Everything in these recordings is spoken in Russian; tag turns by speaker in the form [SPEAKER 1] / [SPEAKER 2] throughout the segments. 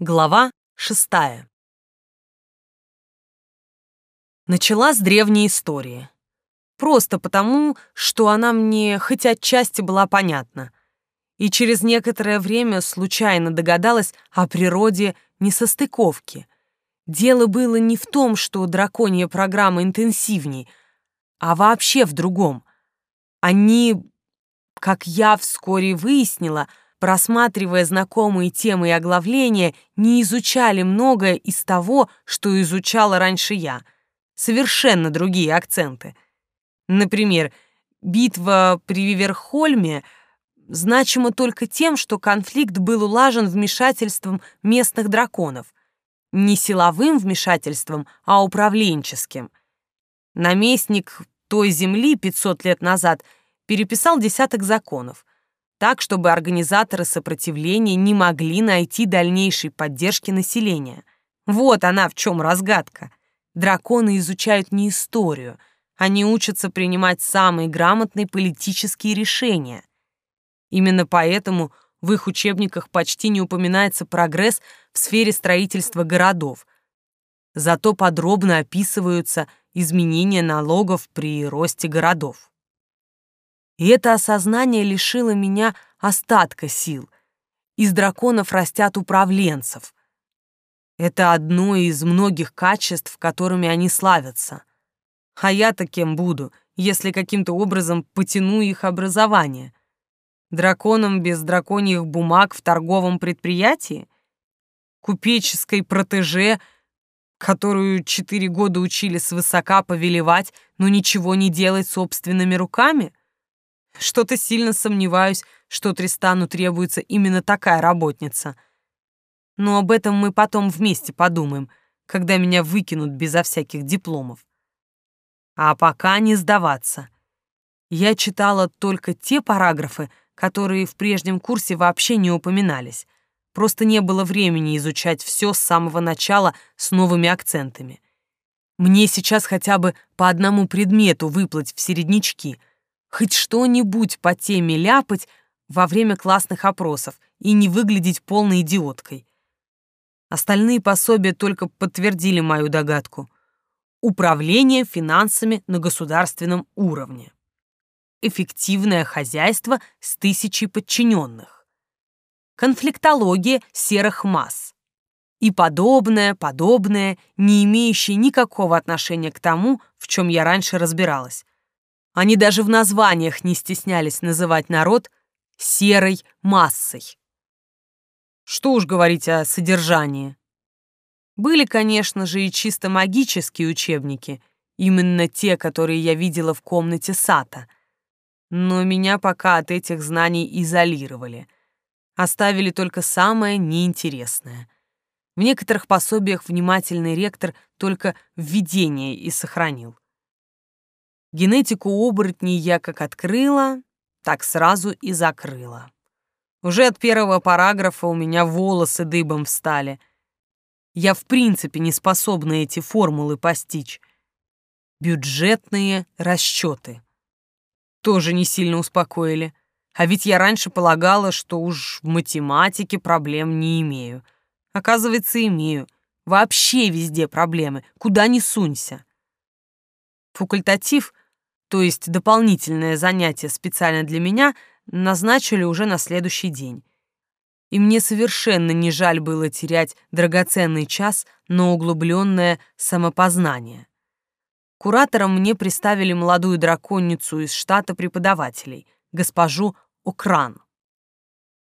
[SPEAKER 1] Глава шестая. Начала с древней истории. Просто потому, что она мне хоть отчасти была понятна. И через некоторое время случайно догадалась о природе несостыковки. Дело было не в том, что драконья программа интенсивней, а вообще в другом. Они, как я вскоре выяснила, — просматривая знакомые темы и оглавления, не изучали многое из того, что изучала раньше я. Совершенно другие акценты. Например, битва при Виверхольме значима только тем, что конфликт был улажен вмешательством местных драконов. Не силовым вмешательством, а управленческим. Наместник той земли 500 лет назад переписал десяток законов так, чтобы организаторы сопротивления не могли найти дальнейшей поддержки населения. Вот она в чем разгадка. Драконы изучают не историю, они учатся принимать самые грамотные политические решения. Именно поэтому в их учебниках почти не упоминается прогресс в сфере строительства городов. Зато подробно описываются изменения налогов при росте городов. И это осознание лишило меня остатка сил. Из драконов растят управленцев. Это одно из многих качеств, которыми они славятся. А я-то кем буду, если каким-то образом потяну их образование? Драконом без драконьих бумаг в торговом предприятии? Купеческой протеже, которую четыре года учили свысока повелевать, но ничего не делать собственными руками? Что-то сильно сомневаюсь, что Тристану требуется именно такая работница. Но об этом мы потом вместе подумаем, когда меня выкинут безо всяких дипломов. А пока не сдаваться. Я читала только те параграфы, которые в прежнем курсе вообще не упоминались. Просто не было времени изучать все с самого начала с новыми акцентами. Мне сейчас хотя бы по одному предмету выплыть в середнячки — хоть что-нибудь по теме ляпать во время классных опросов и не выглядеть полной идиоткой. Остальные пособия только подтвердили мою догадку. Управление финансами на государственном уровне. Эффективное хозяйство с тысячей подчиненных. Конфликтология серых масс. И подобное, подобное, не имеющее никакого отношения к тому, в чем я раньше разбиралась. Они даже в названиях не стеснялись называть народ серой массой. Что уж говорить о содержании. Были, конечно же, и чисто магические учебники, именно те, которые я видела в комнате Сата. Но меня пока от этих знаний изолировали. Оставили только самое неинтересное. В некоторых пособиях внимательный ректор только введение и сохранил. Генетику оборотней я как открыла, так сразу и закрыла. Уже от первого параграфа у меня волосы дыбом встали. Я в принципе не способна эти формулы постичь. Бюджетные расчеты. Тоже не сильно успокоили. А ведь я раньше полагала, что уж в математике проблем не имею. Оказывается, имею. Вообще везде проблемы, куда ни сунься. Факультатив то есть дополнительное занятие специально для меня, назначили уже на следующий день. И мне совершенно не жаль было терять драгоценный час на углубленное самопознание. Куратором мне представили молодую драконицу из штата преподавателей, госпожу Окран.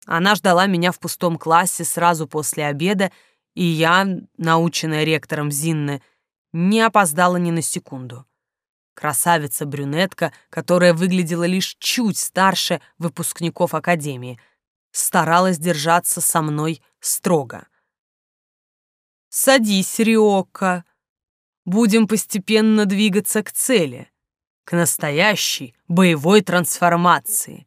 [SPEAKER 1] Она ждала меня в пустом классе сразу после обеда, и я, наученная ректором Зинны, не опоздала ни на секунду. Красавица-брюнетка, которая выглядела лишь чуть старше выпускников академии, старалась держаться со мной строго. «Садись, Риока. Будем постепенно двигаться к цели, к настоящей боевой трансформации.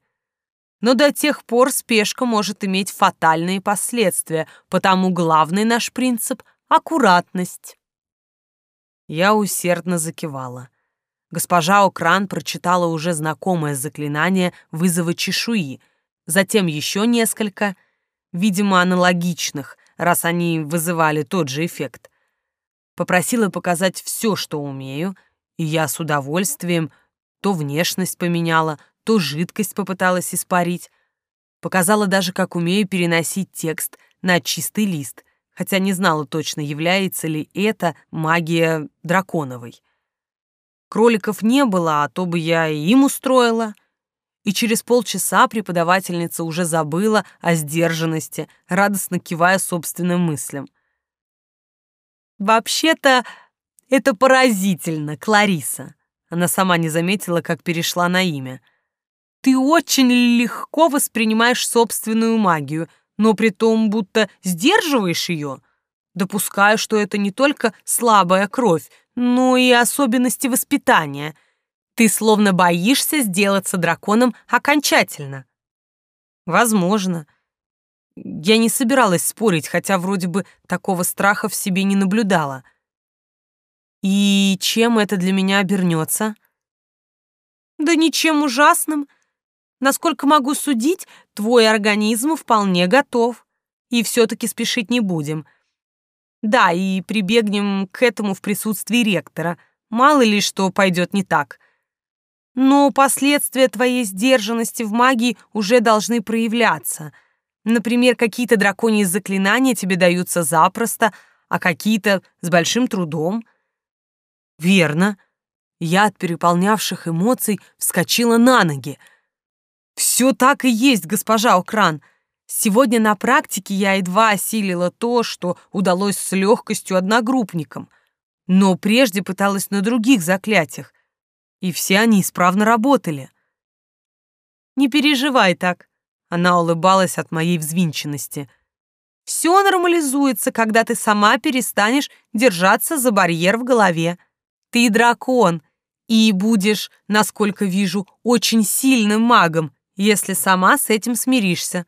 [SPEAKER 1] Но до тех пор спешка может иметь фатальные последствия, потому главный наш принцип — аккуратность». Я усердно закивала. Госпожа Окран прочитала уже знакомое заклинание вызова чешуи, затем еще несколько, видимо, аналогичных, раз они вызывали тот же эффект. Попросила показать все, что умею, и я с удовольствием то внешность поменяла, то жидкость попыталась испарить. Показала даже, как умею переносить текст на чистый лист, хотя не знала точно, является ли это магия драконовой. Кроликов не было, а то бы я и им устроила. И через полчаса преподавательница уже забыла о сдержанности, радостно кивая собственным мыслям. «Вообще-то это поразительно, Клариса!» Она сама не заметила, как перешла на имя. «Ты очень легко воспринимаешь собственную магию, но при том будто сдерживаешь ее. Допускаю, что это не только слабая кровь, но и особенности воспитания. Ты словно боишься сделаться драконом окончательно. Возможно. Я не собиралась спорить, хотя вроде бы такого страха в себе не наблюдала. И чем это для меня обернется? Да ничем ужасным. Насколько могу судить, твой организм вполне готов. И все-таки спешить не будем. Да, и прибегнем к этому в присутствии ректора. Мало ли что пойдет не так. Но последствия твоей сдержанности в магии уже должны проявляться. Например, какие-то драконьи заклинания тебе даются запросто, а какие-то с большим трудом. Верно. Я от переполнявших эмоций вскочила на ноги — все так и есть, госпожа Укран. Сегодня на практике я едва осилила то, что удалось с легкостью одногруппникам, но прежде пыталась на других заклятиях, и все они исправно работали. «Не переживай так», — она улыбалась от моей взвинченности. «Все нормализуется, когда ты сама перестанешь держаться за барьер в голове. Ты дракон, и будешь, насколько вижу, очень сильным магом, если сама с этим смиришься.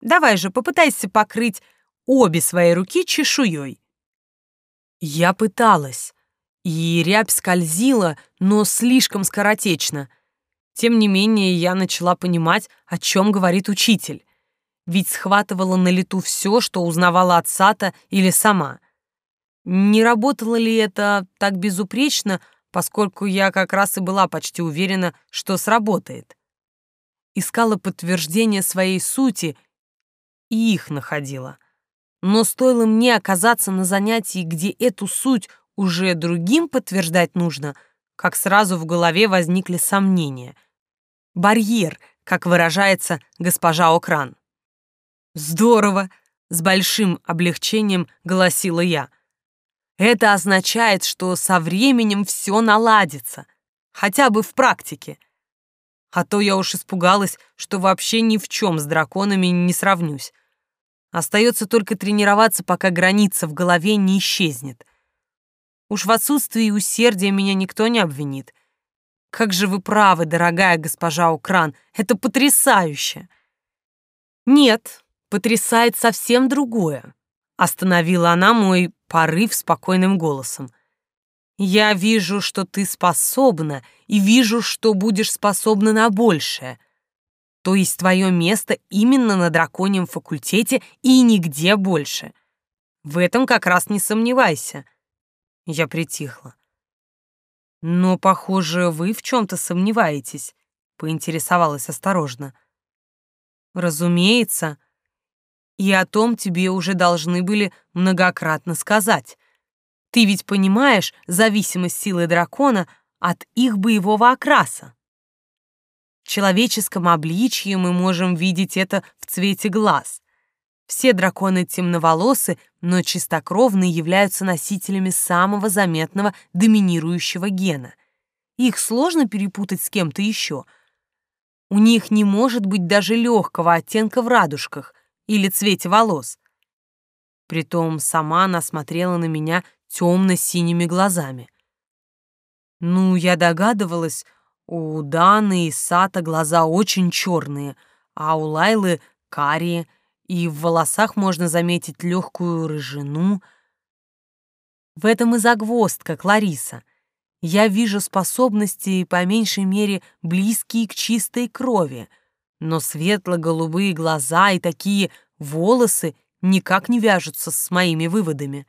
[SPEAKER 1] Давай же, попытайся покрыть обе свои руки чешуей. Я пыталась, и рябь скользила, но слишком скоротечно. Тем не менее, я начала понимать, о чем говорит учитель. Ведь схватывала на лету все, что узнавала от Сата или сама. Не работало ли это так безупречно, поскольку я как раз и была почти уверена, что сработает искала подтверждение своей сути и их находила. Но стоило мне оказаться на занятии, где эту суть уже другим подтверждать нужно, как сразу в голове возникли сомнения. Барьер, как выражается госпожа Окран. «Здорово!» — с большим облегчением голосила я. «Это означает, что со временем все наладится, хотя бы в практике». А то я уж испугалась, что вообще ни в чем с драконами не сравнюсь. Остается только тренироваться, пока граница в голове не исчезнет. Уж в отсутствии усердия меня никто не обвинит. Как же вы правы, дорогая госпожа Укран, это потрясающе. Нет, потрясает совсем другое. Остановила она мой порыв спокойным голосом. Я вижу, что ты способна, и вижу, что будешь способна на большее. То есть твое место именно на драконьем факультете и нигде больше. В этом как раз не сомневайся. Я притихла. Но, похоже, вы в чем-то сомневаетесь, поинтересовалась осторожно. Разумеется, и о том тебе уже должны были многократно сказать. Ты ведь понимаешь зависимость силы дракона от их боевого окраса. Человеческом обличье мы можем видеть это в цвете глаз. Все драконы темноволосы, но чистокровные являются носителями самого заметного доминирующего гена. Их сложно перепутать с кем-то еще. У них не может быть даже легкого оттенка в радужках или цвете волос. Притом сама она смотрела на меня темно-синими глазами. Ну, я догадывалась, у Даны и Сата глаза очень черные, а у Лайлы карие, и в волосах можно заметить легкую рыжину. В этом и загвоздка, Клариса. Я вижу способности, по меньшей мере, близкие к чистой крови, но светло-голубые глаза и такие волосы никак не вяжутся с моими выводами.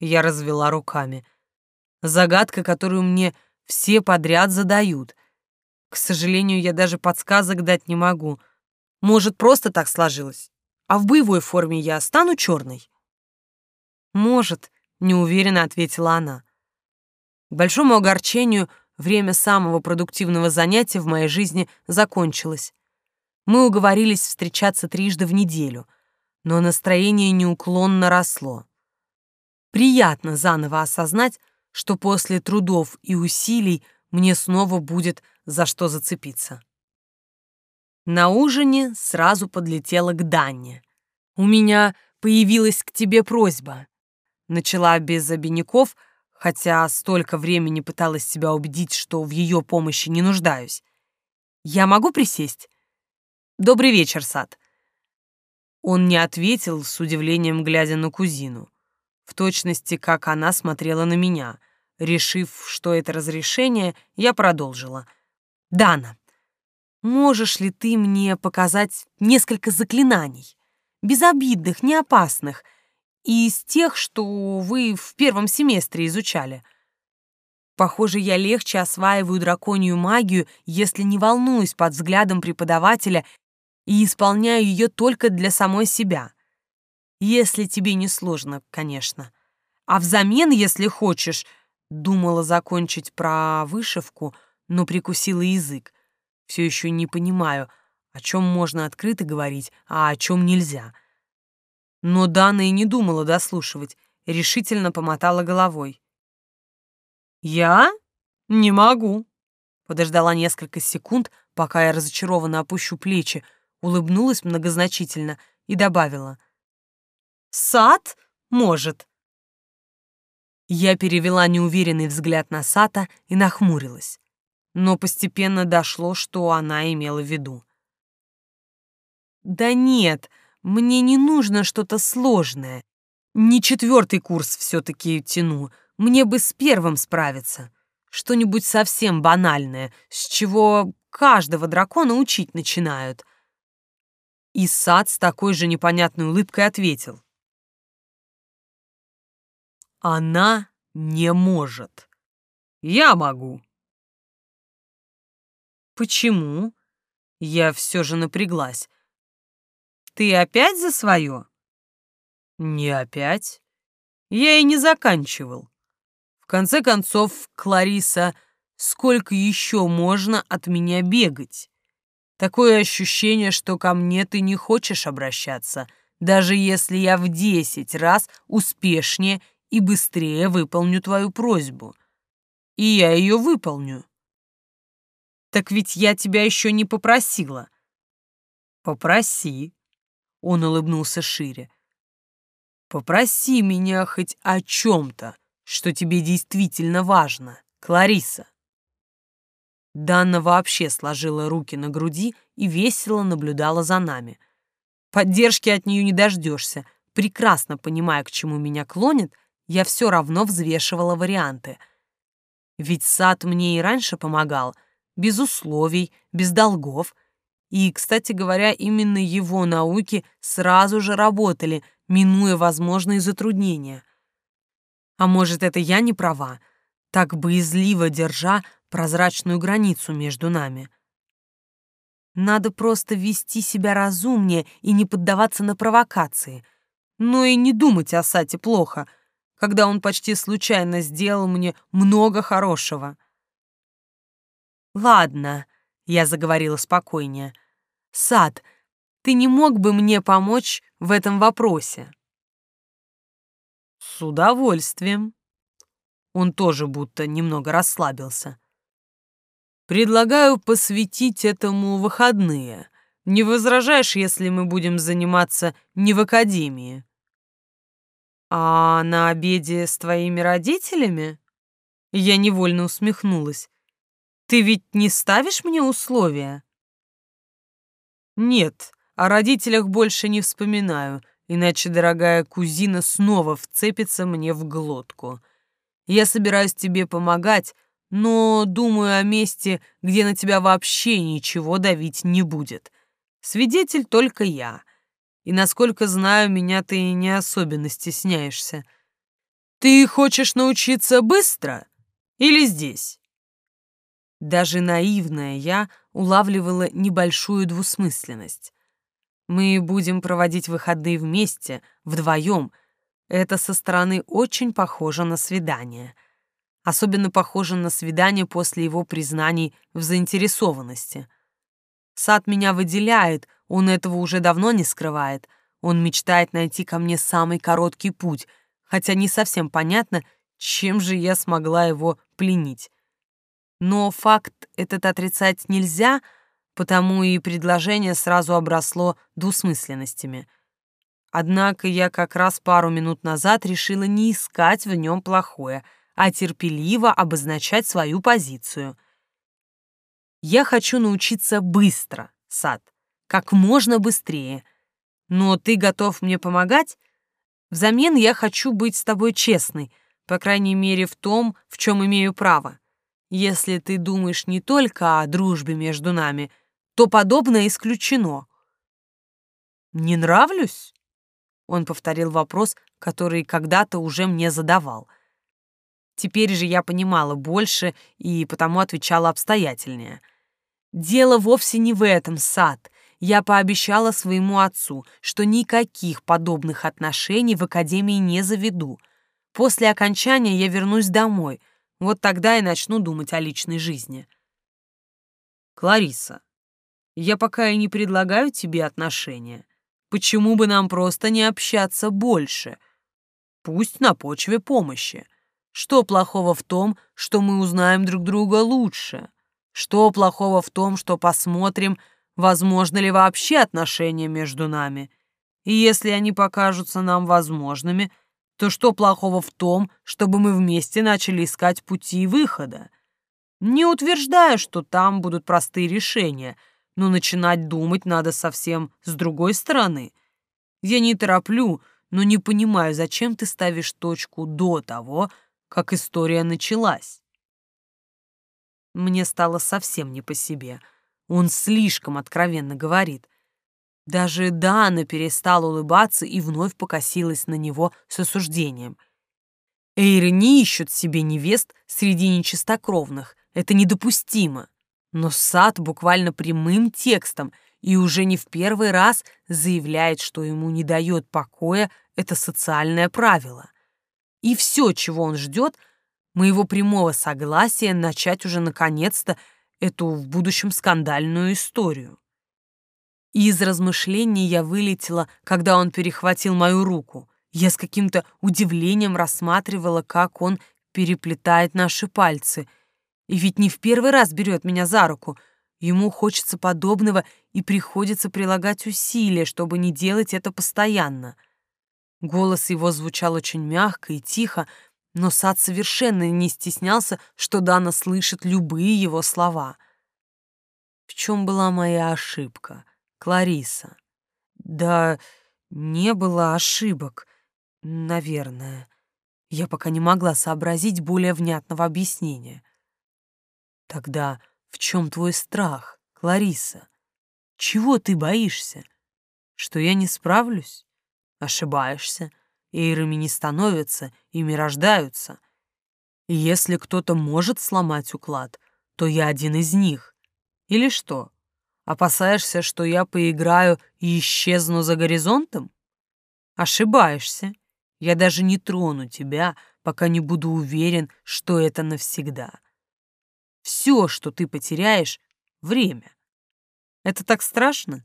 [SPEAKER 1] Я развела руками. Загадка, которую мне все подряд задают. К сожалению, я даже подсказок дать не могу. Может, просто так сложилось. А в боевой форме я стану черной? Может, неуверенно ответила она. К большому огорчению, время самого продуктивного занятия в моей жизни закончилось. Мы уговорились встречаться трижды в неделю, но настроение неуклонно росло. Приятно заново осознать, что после трудов и усилий мне снова будет за что зацепиться. На ужине сразу подлетела к Данне. «У меня появилась к тебе просьба». Начала без обиняков, хотя столько времени пыталась себя убедить, что в ее помощи не нуждаюсь. «Я могу присесть?» «Добрый вечер, Сад». Он не ответил, с удивлением глядя на кузину. В точности, как она смотрела на меня. Решив, что это разрешение, я продолжила. «Дана, можешь ли ты мне показать несколько заклинаний? Безобидных, не опасных, из тех, что вы в первом семестре изучали. Похоже, я легче осваиваю драконью магию, если не волнуюсь под взглядом преподавателя и исполняю ее только для самой себя. Если тебе не сложно, конечно. А взамен, если хочешь, думала закончить про вышивку, но прикусила язык. Все еще не понимаю, о чем можно открыто говорить, а о чем нельзя. Но Дана и не думала дослушивать, решительно помотала головой. «Я? Не могу». Подождала несколько секунд, пока я разочарованно опущу плечи, улыбнулась многозначительно и добавила. «Сад? Может». Я перевела неуверенный взгляд на Сата и нахмурилась. Но постепенно дошло, что она имела в виду. «Да нет, мне не нужно что-то сложное. Не четвертый курс все-таки тяну. Мне бы с первым справиться. Что-нибудь совсем банальное, с чего каждого дракона учить начинают. И сад с такой же непонятной улыбкой ответил. Она не может. Я могу. Почему? Я все же напряглась. Ты опять за свое? Не опять. Я и не заканчивал. В конце концов, Клариса, сколько еще можно от меня бегать? Такое ощущение, что ко мне ты не хочешь обращаться, даже если я в десять раз успешнее и быстрее выполню твою просьбу. И я ее выполню. Так ведь я тебя еще не попросила. Попроси. Он улыбнулся шире. «Попроси меня хоть о чем-то, что тебе действительно важно, Клариса». Данна вообще сложила руки на груди и весело наблюдала за нами. Поддержки от нее не дождешься. Прекрасно понимая, к чему меня клонит, я все равно взвешивала варианты. Ведь сад мне и раньше помогал, без условий, без долгов — и, кстати говоря, именно его науки сразу же работали, минуя возможные затруднения. А может, это я не права, так боязливо держа прозрачную границу между нами. Надо просто вести себя разумнее и не поддаваться на провокации. Но и не думать о Сате плохо, когда он почти случайно сделал мне много хорошего. «Ладно», — я заговорила спокойнее, — Сад, ты не мог бы мне помочь в этом вопросе?» «С удовольствием». Он тоже будто немного расслабился. «Предлагаю посвятить этому выходные. Не возражаешь, если мы будем заниматься не в академии?» «А на обеде с твоими родителями?» Я невольно усмехнулась. «Ты ведь не ставишь мне условия?» Нет, о родителях больше не вспоминаю, иначе дорогая кузина снова вцепится мне в глотку. Я собираюсь тебе помогать, но думаю о месте, где на тебя вообще ничего давить не будет. Свидетель только я. И, насколько знаю, меня ты не особенно стесняешься. Ты хочешь научиться быстро или здесь?» Даже наивная я улавливала небольшую двусмысленность. Мы будем проводить выходные вместе, вдвоем. Это со стороны очень похоже на свидание. Особенно похоже на свидание после его признаний в заинтересованности. Сад меня выделяет, он этого уже давно не скрывает. Он мечтает найти ко мне самый короткий путь, хотя не совсем понятно, чем же я смогла его пленить. Но факт этот отрицать нельзя — потому и предложение сразу обросло двусмысленностями. Однако я как раз пару минут назад решила не искать в нем плохое, а терпеливо обозначать свою позицию. Я хочу научиться быстро, Сад, как можно быстрее. Но ты готов мне помогать? Взамен я хочу быть с тобой честной, по крайней мере в том, в чем имею право. Если ты думаешь не только о дружбе между нами — то подобное исключено. «Не нравлюсь?» Он повторил вопрос, который когда-то уже мне задавал. Теперь же я понимала больше и потому отвечала обстоятельнее. «Дело вовсе не в этом, сад. Я пообещала своему отцу, что никаких подобных отношений в академии не заведу. После окончания я вернусь домой. Вот тогда и начну думать о личной жизни». «Клариса, я пока и не предлагаю тебе отношения. Почему бы нам просто не общаться больше? Пусть на почве помощи. Что плохого в том, что мы узнаем друг друга лучше? Что плохого в том, что посмотрим, возможно ли вообще отношения между нами? И если они покажутся нам возможными, то что плохого в том, чтобы мы вместе начали искать пути выхода? Не утверждаю, что там будут простые решения — но начинать думать надо совсем с другой стороны. Я не тороплю, но не понимаю, зачем ты ставишь точку до того, как история началась. Мне стало совсем не по себе. Он слишком откровенно говорит. Даже Дана перестала улыбаться и вновь покосилась на него с осуждением. Эйры не ищут себе невест среди нечистокровных. Это недопустимо. Но Сад буквально прямым текстом и уже не в первый раз заявляет, что ему не дает покоя это социальное правило. И все, чего он ждет, моего прямого согласия начать уже наконец-то эту в будущем скандальную историю. Из размышлений я вылетела, когда он перехватил мою руку. Я с каким-то удивлением рассматривала, как он переплетает наши пальцы — и ведь не в первый раз берет меня за руку. Ему хочется подобного и приходится прилагать усилия, чтобы не делать это постоянно. Голос его звучал очень мягко и тихо, но Сад совершенно не стеснялся, что Дана слышит любые его слова. В чем была моя ошибка, Клариса? Да не было ошибок, наверное. Я пока не могла сообразить более внятного объяснения. Тогда в чем твой страх, Клариса? Чего ты боишься? Что я не справлюсь? Ошибаешься. Эйрами не становятся, ими рождаются. И если кто-то может сломать уклад, то я один из них. Или что? Опасаешься, что я поиграю и исчезну за горизонтом? Ошибаешься. Я даже не трону тебя, пока не буду уверен, что это навсегда. Все, что ты потеряешь — время. Это так страшно?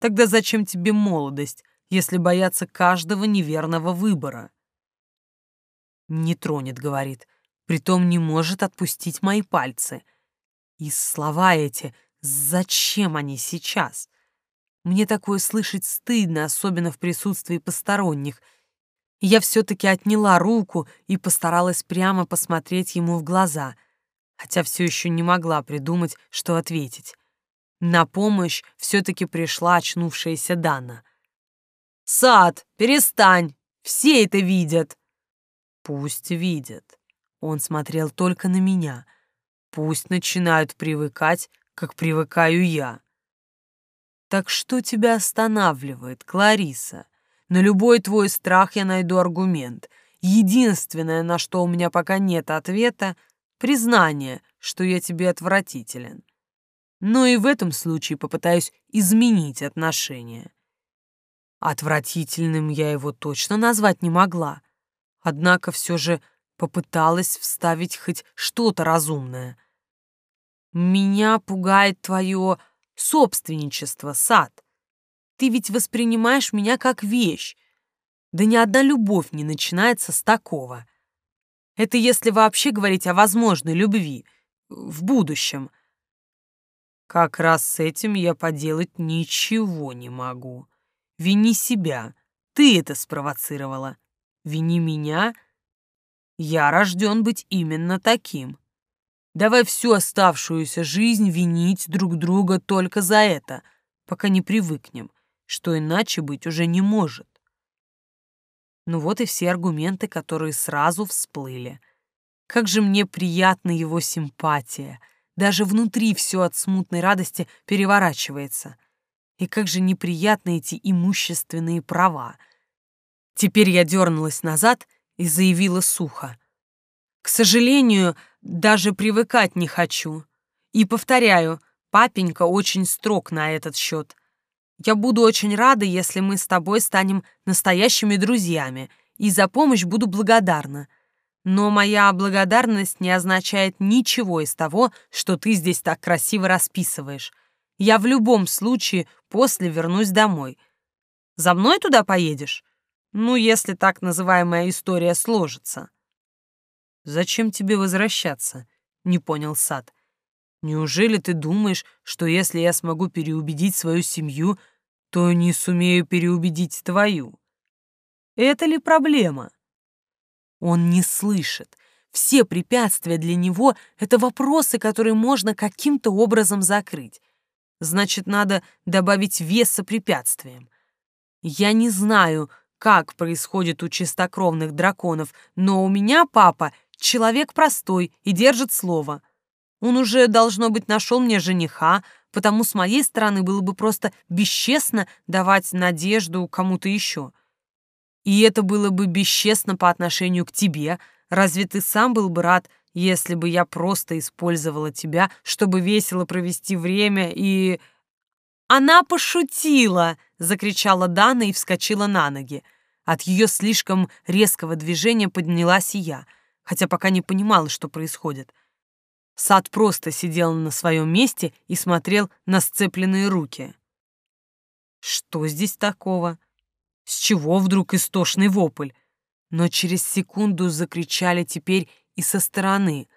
[SPEAKER 1] Тогда зачем тебе молодость, если бояться каждого неверного выбора? Не тронет, говорит, притом не может отпустить мои пальцы. И слова эти, зачем они сейчас? Мне такое слышать стыдно, особенно в присутствии посторонних. Я все-таки отняла руку и постаралась прямо посмотреть ему в глаза — хотя все еще не могла придумать, что ответить. На помощь все-таки пришла очнувшаяся Дана. «Сад, перестань! Все это видят!» «Пусть видят». Он смотрел только на меня. «Пусть начинают привыкать, как привыкаю я». Так что тебя останавливает, Клариса? На любой твой страх я найду аргумент. Единственное, на что у меня пока нет ответа — признание, что я тебе отвратителен. Но и в этом случае попытаюсь изменить отношения. Отвратительным я его точно назвать не могла. Однако все же попыталась вставить хоть что-то разумное. Меня пугает твое собственничество, сад. Ты ведь воспринимаешь меня как вещь. Да ни одна любовь не начинается с такого. Это если вообще говорить о возможной любви в будущем. Как раз с этим я поделать ничего не могу. Вини себя. Ты это спровоцировала. Вини меня. Я рожден быть именно таким. Давай всю оставшуюся жизнь винить друг друга только за это, пока не привыкнем, что иначе быть уже не может. Ну вот и все аргументы, которые сразу всплыли. Как же мне приятна его симпатия. Даже внутри все от смутной радости переворачивается. И как же неприятны эти имущественные права. Теперь я дернулась назад и заявила сухо. К сожалению, даже привыкать не хочу. И повторяю, папенька очень строг на этот счет. Я буду очень рада, если мы с тобой станем настоящими друзьями, и за помощь буду благодарна. Но моя благодарность не означает ничего из того, что ты здесь так красиво расписываешь. Я в любом случае после вернусь домой. За мной туда поедешь? Ну, если так называемая история сложится. Зачем тебе возвращаться? Не понял Сад. Неужели ты думаешь, что если я смогу переубедить свою семью, то не сумею переубедить твою? Это ли проблема? Он не слышит. Все препятствия для него — это вопросы, которые можно каким-то образом закрыть. Значит, надо добавить веса препятствиям. Я не знаю, как происходит у чистокровных драконов, но у меня папа Человек простой и держит слово. Он уже, должно быть, нашел мне жениха, потому с моей стороны было бы просто бесчестно давать надежду кому-то еще. И это было бы бесчестно по отношению к тебе. Разве ты сам был бы рад, если бы я просто использовала тебя, чтобы весело провести время и... «Она пошутила!» — закричала Дана и вскочила на ноги. От ее слишком резкого движения поднялась и я — хотя пока не понимала, что происходит. Сад просто сидел на своем месте и смотрел на сцепленные руки. Что здесь такого? С чего вдруг истошный вопль? Но через секунду закричали теперь и со стороны.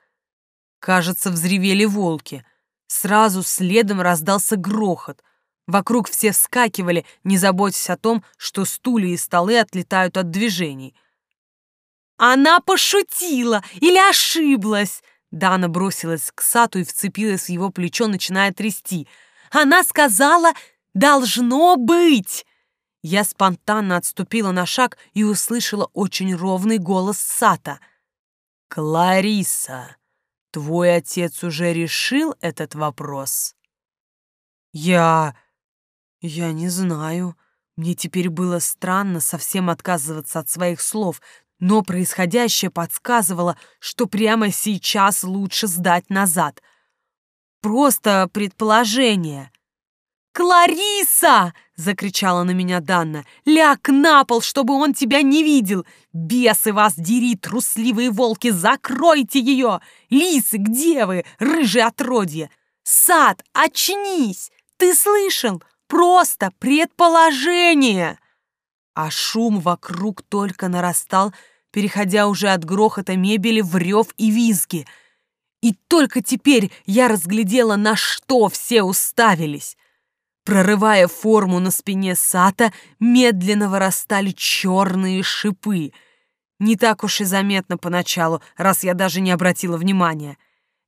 [SPEAKER 1] Кажется, взревели волки. Сразу следом раздался грохот. Вокруг все вскакивали, не заботясь о том, что стулья и столы отлетают от движений — она пошутила или ошиблась. Дана бросилась к Сату и вцепилась в его плечо, начиная трясти. Она сказала «должно быть». Я спонтанно отступила на шаг и услышала очень ровный голос Сата. «Клариса, твой отец уже решил этот вопрос?» «Я... я не знаю. Мне теперь было странно совсем отказываться от своих слов, но происходящее подсказывало, что прямо сейчас лучше сдать назад. Просто предположение. «Клариса!» — закричала на меня Данна. «Ляг на пол, чтобы он тебя не видел! Бесы вас дери, трусливые волки, закройте ее! Лисы, где вы, рыжие отродье? Сад, очнись! Ты слышал? Просто предположение!» А шум вокруг только нарастал, переходя уже от грохота мебели в рев и визги. И только теперь я разглядела, на что все уставились. Прорывая форму на спине Сата, медленно вырастали черные шипы. Не так уж и заметно поначалу, раз я даже не обратила внимания.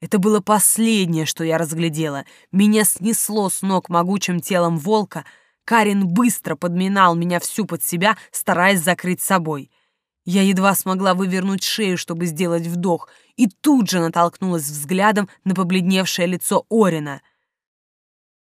[SPEAKER 1] Это было последнее, что я разглядела. Меня снесло с ног могучим телом волка. Карин быстро подминал меня всю под себя, стараясь закрыть собой — я едва смогла вывернуть шею, чтобы сделать вдох, и тут же натолкнулась взглядом на побледневшее лицо Орина.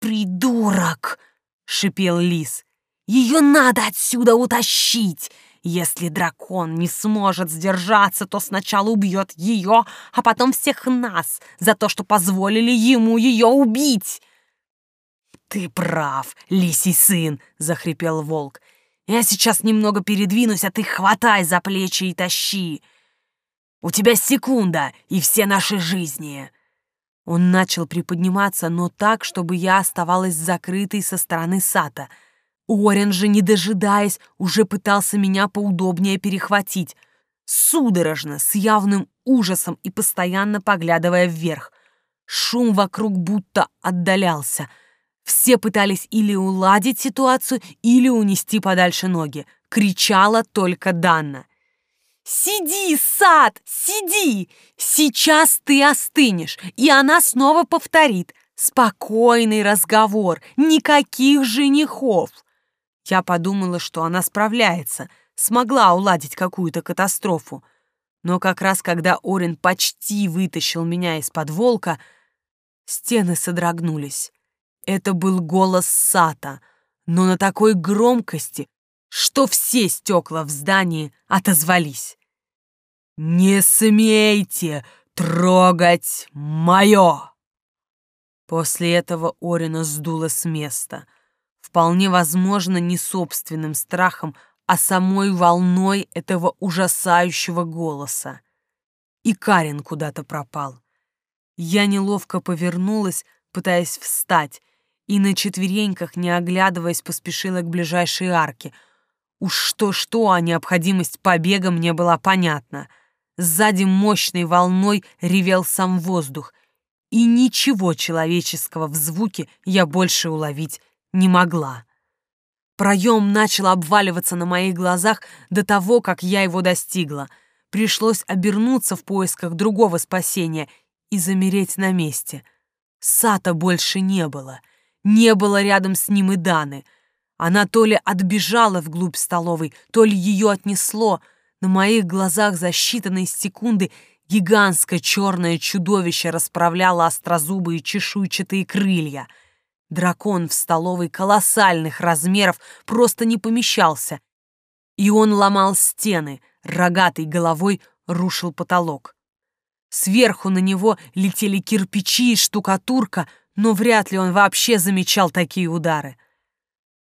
[SPEAKER 1] «Придурок!» — шипел лис. «Ее надо отсюда утащить! Если дракон не сможет сдержаться, то сначала убьет ее, а потом всех нас за то, что позволили ему ее убить!» «Ты прав, лисий сын!» — захрипел волк. «Я сейчас немного передвинусь, а ты хватай за плечи и тащи! У тебя секунда, и все наши жизни!» Он начал приподниматься, но так, чтобы я оставалась закрытой со стороны Сата — Уоррен же, не дожидаясь, уже пытался меня поудобнее перехватить, судорожно, с явным ужасом и постоянно поглядывая вверх. Шум вокруг будто отдалялся. Все пытались или уладить ситуацию, или унести подальше ноги. Кричала только Данна. «Сиди, сад, сиди! Сейчас ты остынешь, и она снова повторит. Спокойный разговор, никаких женихов!» Я подумала, что она справляется, смогла уладить какую-то катастрофу. Но как раз когда Орин почти вытащил меня из-под волка, стены содрогнулись. Это был голос Сата, но на такой громкости, что все стекла в здании отозвались. «Не смейте трогать мое!» После этого Орина сдуло с места — Вполне возможно, не собственным страхом, а самой волной этого ужасающего голоса. И Карин куда-то пропал. Я неловко повернулась, пытаясь встать, и на четвереньках, не оглядываясь, поспешила к ближайшей арке. Уж что-что, а необходимость побега мне была понятна. Сзади мощной волной ревел сам воздух, и ничего человеческого в звуке я больше уловить не могла. Проем начал обваливаться на моих глазах до того, как я его достигла. Пришлось обернуться в поисках другого спасения и замереть на месте. Сата больше не было. Не было рядом с ним и Даны. Она то ли отбежала вглубь столовой, то ли ее отнесло. На моих глазах за считанные секунды гигантское черное чудовище расправляло острозубые чешуйчатые крылья — Дракон в столовой колоссальных размеров просто не помещался, и он ломал стены, рогатой головой рушил потолок. Сверху на него летели кирпичи и штукатурка, но вряд ли он вообще замечал такие удары.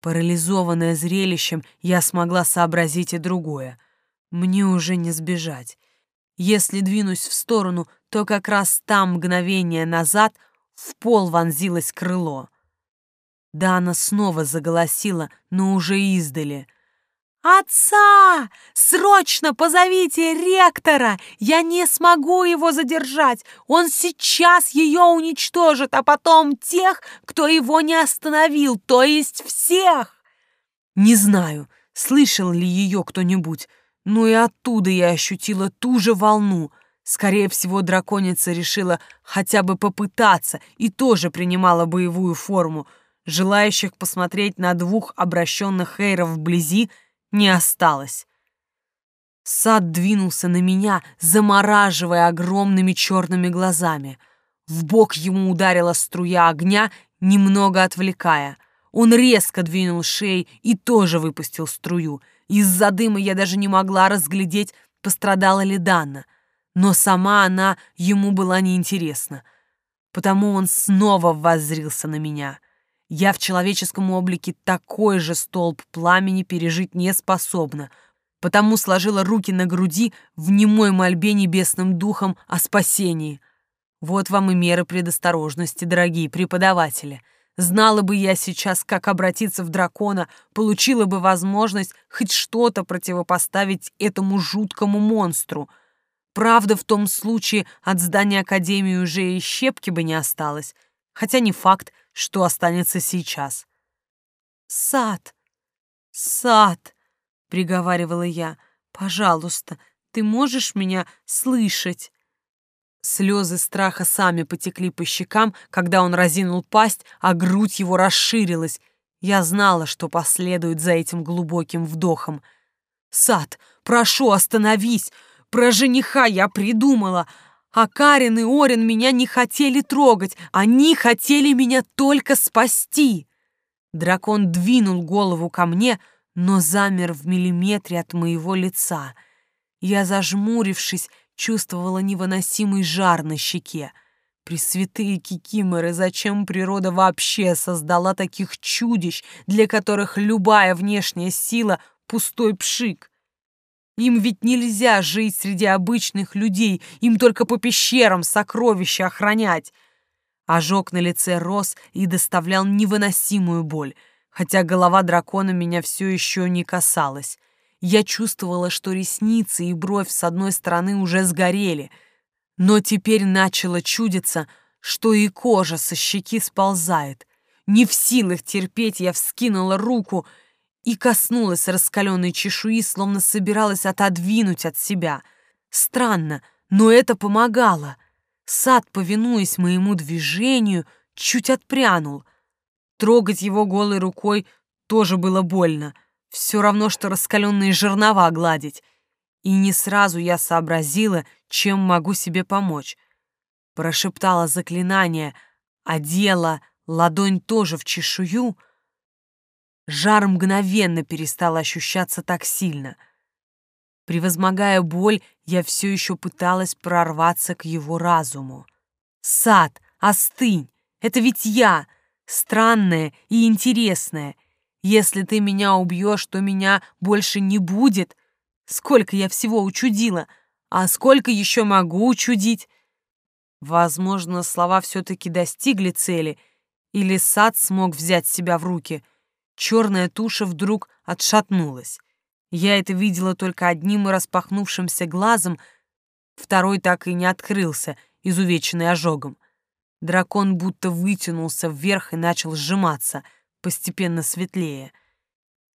[SPEAKER 1] Парализованная зрелищем, я смогла сообразить и другое. Мне уже не сбежать. Если двинусь в сторону, то как раз там мгновение назад в пол вонзилось крыло. Дана снова заголосила, но уже издали. «Отца! Срочно позовите ректора! Я не смогу его задержать! Он сейчас ее уничтожит, а потом тех, кто его не остановил, то есть всех!» Не знаю, слышал ли ее кто-нибудь, но и оттуда я ощутила ту же волну. Скорее всего, драконица решила хотя бы попытаться и тоже принимала боевую форму — Желающих посмотреть на двух обращенных Хейров вблизи не осталось. Сад двинулся на меня, замораживая огромными черными глазами. В бок ему ударила струя огня, немного отвлекая. Он резко двинул шеей и тоже выпустил струю. Из-за дыма я даже не могла разглядеть, пострадала ли Данна. Но сама она ему была неинтересна. Потому он снова воззрился на меня — я в человеческом облике такой же столб пламени пережить не способна, потому сложила руки на груди в немой мольбе небесным духом о спасении. Вот вам и меры предосторожности, дорогие преподаватели. Знала бы я сейчас, как обратиться в дракона, получила бы возможность хоть что-то противопоставить этому жуткому монстру. Правда, в том случае от здания Академии уже и щепки бы не осталось, хотя не факт, что останется сейчас. «Сад! Сад!» — приговаривала я. «Пожалуйста, ты можешь меня слышать?» Слезы страха сами потекли по щекам, когда он разинул пасть, а грудь его расширилась. Я знала, что последует за этим глубоким вдохом. «Сад, прошу, остановись! Про жениха я придумала! А Карин и Орин меня не хотели трогать, они хотели меня только спасти. Дракон двинул голову ко мне, но замер в миллиметре от моего лица. Я, зажмурившись, чувствовала невыносимый жар на щеке. Пресвятые кикиморы, зачем природа вообще создала таких чудищ, для которых любая внешняя сила — пустой пшик? Им ведь нельзя жить среди обычных людей, им только по пещерам сокровища охранять. Ожог на лице рос и доставлял невыносимую боль, хотя голова дракона меня все еще не касалась. Я чувствовала, что ресницы и бровь с одной стороны уже сгорели, но теперь начало чудиться, что и кожа со щеки сползает. Не в силах терпеть, я вскинула руку — и коснулась раскаленной чешуи, словно собиралась отодвинуть от себя. Странно, но это помогало. Сад, повинуясь моему движению, чуть отпрянул. Трогать его голой рукой тоже было больно. Все равно, что раскаленные жернова гладить. И не сразу я сообразила, чем могу себе помочь. Прошептала заклинание, одела ладонь тоже в чешую — Жар мгновенно перестал ощущаться так сильно. Превозмогая боль, я все еще пыталась прорваться к его разуму. «Сад, остынь! Это ведь я! Странная и интересная. Если ты меня убьешь, то меня больше не будет. Сколько я всего учудила, а сколько еще могу учудить?» Возможно, слова все-таки достигли цели, или сад смог взять себя в руки — черная туша вдруг отшатнулась. Я это видела только одним распахнувшимся глазом, второй так и не открылся, изувеченный ожогом. Дракон будто вытянулся вверх и начал сжиматься, постепенно светлее.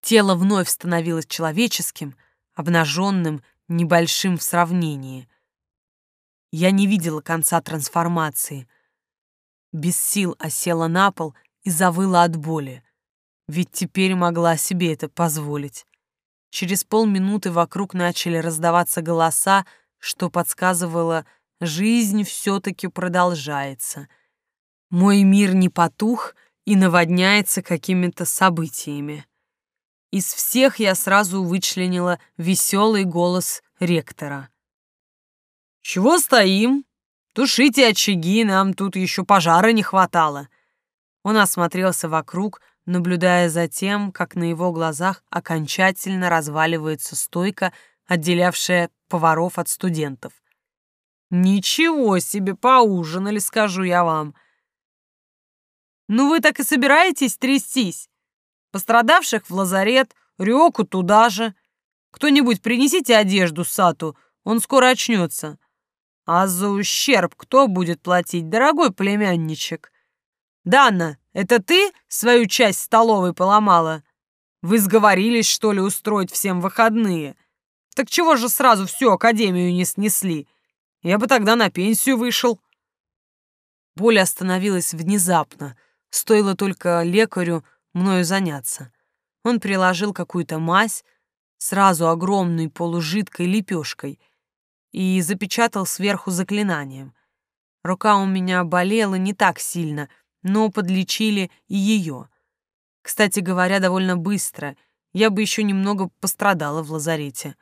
[SPEAKER 1] Тело вновь становилось человеческим, обнаженным, небольшим в сравнении. Я не видела конца трансформации. Без сил осела на пол и завыла от боли. Ведь теперь могла себе это позволить. Через полминуты вокруг начали раздаваться голоса, что подсказывало, жизнь все-таки продолжается. Мой мир не потух и наводняется какими-то событиями. Из всех я сразу вычленила веселый голос ректора. «Чего стоим? Тушите очаги, нам тут еще пожара не хватало». Он осмотрелся вокруг, наблюдая за тем, как на его глазах окончательно разваливается стойка, отделявшая поваров от студентов. «Ничего себе, поужинали, скажу я вам!» «Ну вы так и собираетесь трястись? Пострадавших в лазарет, Рёку туда же. Кто-нибудь принесите одежду Сату, он скоро очнется. А за ущерб кто будет платить, дорогой племянничек?» «Дана, это ты свою часть столовой поломала? Вы сговорились, что ли, устроить всем выходные? Так чего же сразу всю академию не снесли? Я бы тогда на пенсию вышел». Боль остановилась внезапно. Стоило только лекарю мною заняться. Он приложил какую-то мазь, сразу огромной полужидкой лепешкой, и запечатал сверху заклинанием. Рука у меня болела не так сильно — но подлечили и ее. Кстати говоря, довольно быстро. Я бы еще немного пострадала в лазарете.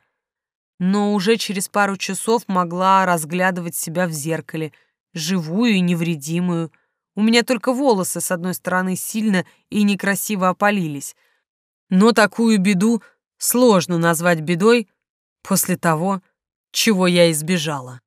[SPEAKER 1] Но уже через пару часов могла разглядывать себя в зеркале, живую и невредимую. У меня только волосы с одной стороны сильно и некрасиво опалились. Но такую беду сложно назвать бедой после того, чего я избежала.